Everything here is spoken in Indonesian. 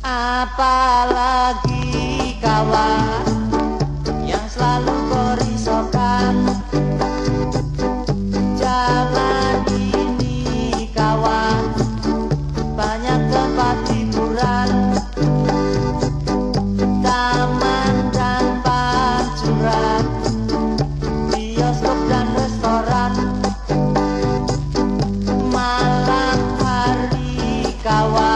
Apalagi kawan kawan